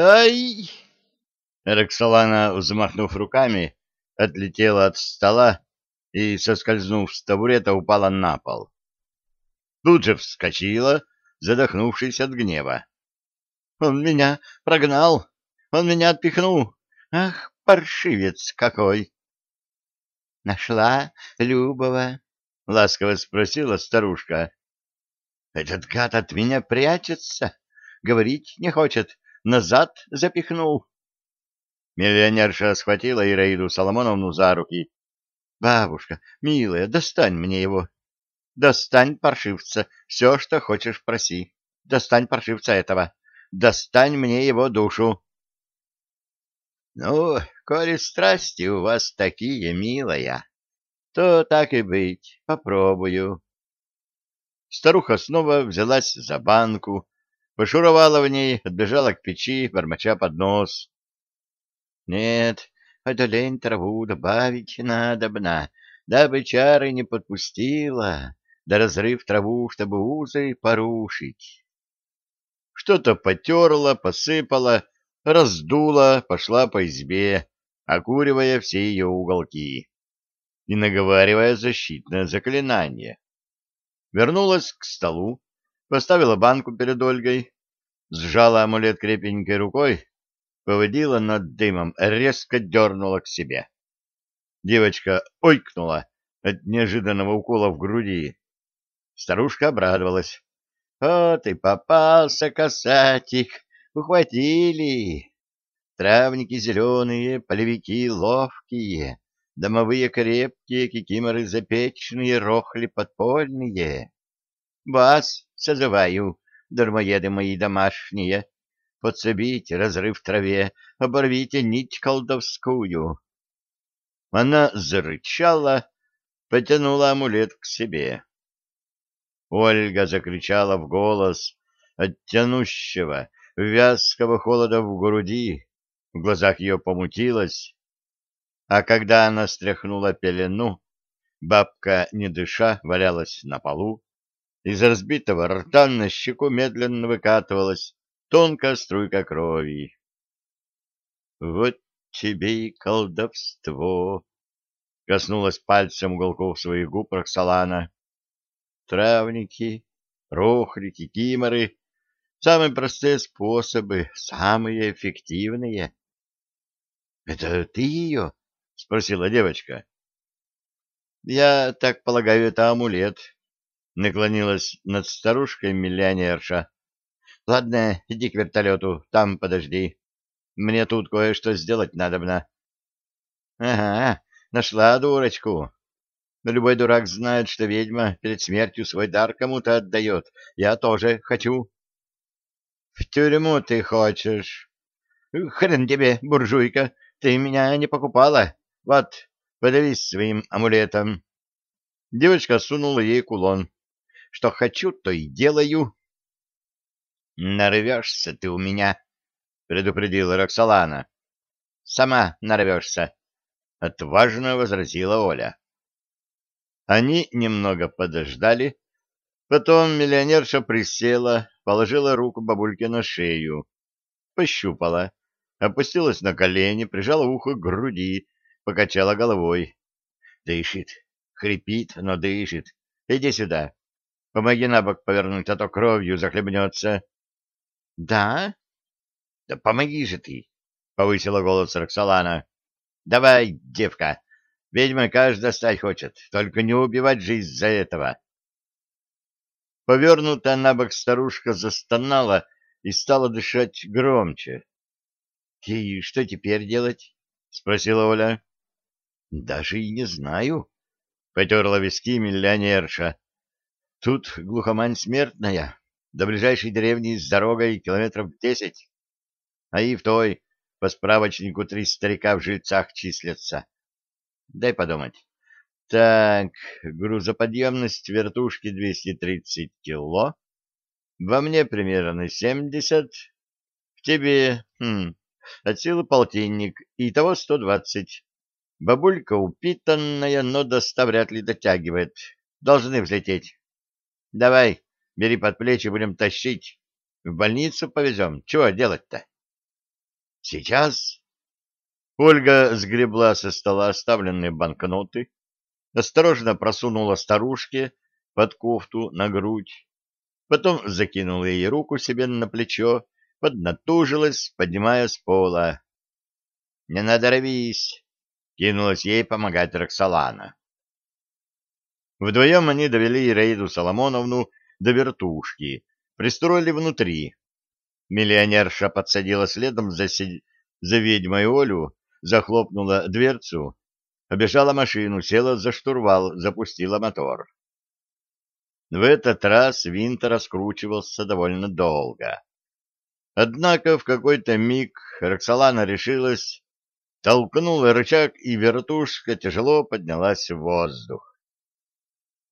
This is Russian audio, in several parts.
Ай! Роксолана, взмахнув руками, отлетела от стола и, соскользнув с табурета, упала на пол. Тут же вскочила, задохнувшись от гнева. «Он меня прогнал! Он меня отпихнул! Ах, паршивец какой!» «Нашла Любова?» — ласково спросила старушка. «Этот гад от меня прячется, говорить не хочет, назад запихнул». Миллионерша схватила Ираиду Соломоновну за руки. — Бабушка, милая, достань мне его. Достань паршивца, все, что хочешь, проси. Достань паршивца этого. Достань мне его душу. — Ну, коли страсти у вас такие, милая, то так и быть, попробую. Старуха снова взялась за банку, пошуровала в ней, отбежала к печи, бормоча под нос. Нет, одолень траву добавить надобно, дабы чары не подпустила, да разрыв траву, чтобы узы порушить. Что-то потерла, посыпала, раздула, пошла по избе, окуривая все ее уголки и наговаривая защитное заклинание. Вернулась к столу, поставила банку перед Ольгой, сжала амулет крепенькой рукой поводила над дымом, резко дернула к себе. Девочка ойкнула от неожиданного укола в груди. Старушка обрадовалась. — Вот и попался касатик, ухватили. Травники зеленые, полевики ловкие, домовые крепкие, кикиморы запечные, рохли подпольные. Вас созываю, дармоеды мои домашние, подсобите разрыв траве, оборвите нить колдовскую. Она зарычала, потянула амулет к себе. Ольга закричала в голос от тянущего, вязкого холода в груди, в глазах ее помутилось, а когда она стряхнула пелену, бабка, не дыша, валялась на полу, из разбитого рта на щеку медленно выкатывалась тонкая струйка крови. «Вот тебе и колдовство!» — коснулась пальцем уголков своих губ Роксолана. «Травники, рохлики, киморы — самые простые способы, самые эффективные». «Это ты ее?» — спросила девочка. «Я так полагаю, это амулет», — наклонилась над старушкой миллионерша. Ладно, иди к вертолету, там подожди. Мне тут кое-что сделать надобно. Ага, нашла дурочку. Но любой дурак знает, что ведьма перед смертью свой дар кому-то отдает. Я тоже хочу. В тюрьму ты хочешь. Хрен тебе, буржуйка, ты меня не покупала. Вот, подавись своим амулетом. Девочка сунула ей кулон. Что хочу, то и делаю. Нарвешься ты у меня, — предупредила Роксолана. — Сама нарвешься, — отважно возразила Оля. Они немного подождали, потом миллионерша присела, положила руку бабульке на шею, пощупала, опустилась на колени, прижала ухо к груди, покачала головой. Дышит, хрипит, но дышит. Иди сюда. Помоги на бок повернуть, а то кровью захлебнется. Да? Да помоги же ты, повысила голос Роксолана. Давай, девка, ведьма каждая стать хочет, только не убивать же из-за этого. Повернутая на бок старушка застонала и стала дышать громче. — И что теперь делать? — спросила Оля. — Даже и не знаю, — потерла виски миллионерша. — Тут глухомань смертная, до ближайшей деревни с дорогой километров десять, а и в той по справочнику три старика в жильцах числятся. Дай подумать. Так, грузоподъемность вертушки 230 кило, во мне примерно 70, в тебе, хм, от силы полтинник, и того 120. Бабулька упитанная, но до ста вряд ли дотягивает. Должны взлететь. Давай, Бери под плечи, будем тащить. В больницу повезем. Чего делать-то? Сейчас. Ольга сгребла со стола оставленные банкноты, осторожно просунула старушке под кофту на грудь, потом закинула ей руку себе на плечо, поднатужилась, поднимая с пола. — Не надорвись! — кинулась ей помогать Роксолана. Вдвоем они довели Ираиду Соломоновну до вертушки, пристроили внутри. Миллионерша подсадила следом за, си... за ведьмой Олю, захлопнула дверцу, обежала машину, села за штурвал, запустила мотор. В этот раз винт раскручивался довольно долго. Однако в какой-то миг Роксолана решилась, толкнула рычаг, и вертушка тяжело поднялась в воздух.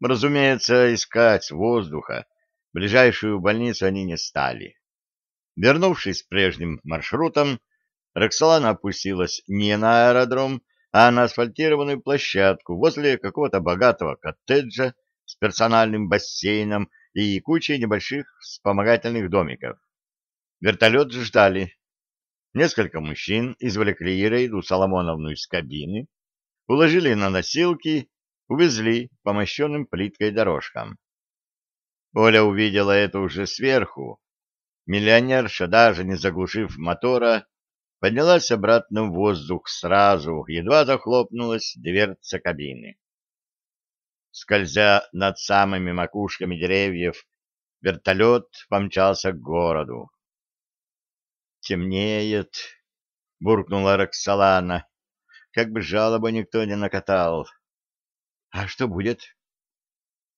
Разумеется, искать воздуха ближайшую больницу они не стали. Вернувшись прежним маршрутом, Роксолана опустилась не на аэродром, а на асфальтированную площадку возле какого-то богатого коттеджа с персональным бассейном и кучей небольших вспомогательных домиков. Вертолет ждали. Несколько мужчин извлекли Ирейду Соломоновну из кабины, уложили на носилки увезли по мощенным плиткой дорожкам. Оля увидела это уже сверху. Миллионерша, даже не заглушив мотора, поднялась обратно в воздух сразу, едва захлопнулась дверца кабины. Скользя над самыми макушками деревьев, вертолет помчался к городу. «Темнеет», — буркнула Роксолана, — «как бы жалобу никто не накатал». А что будет?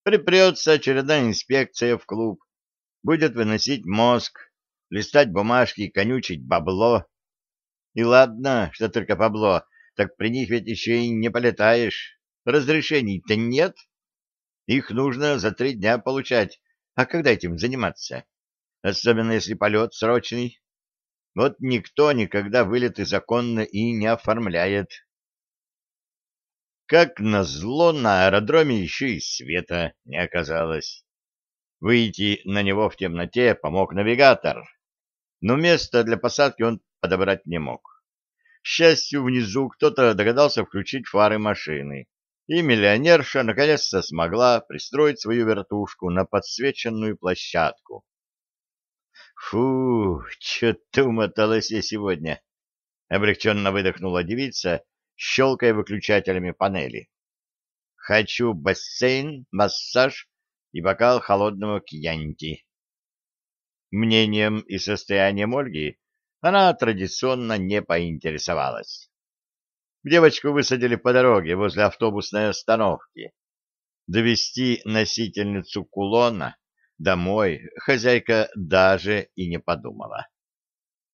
Припрется очередная инспекция в клуб. Будет выносить мозг, листать бумажки и конючить бабло. И ладно, что только бабло, так при них ведь еще и не полетаешь. Разрешений-то нет. Их нужно за три дня получать. А когда этим заниматься? Особенно если полет срочный. Вот никто никогда вылеты законно и не оформляет. Как назло, на аэродроме еще и света не оказалось. Выйти на него в темноте помог навигатор, но место для посадки он подобрать не мог. К счастью, внизу кто-то догадался включить фары машины, и миллионерша наконец-то смогла пристроить свою вертушку на подсвеченную площадку. «Фу, что-то умоталась я сегодня!» — облегченно выдохнула девица, щелкая выключателями панели. «Хочу бассейн, массаж и бокал холодного кьянти». Мнением и состоянием Ольги она традиционно не поинтересовалась. Девочку высадили по дороге возле автобусной остановки. Довести носительницу кулона домой хозяйка даже и не подумала.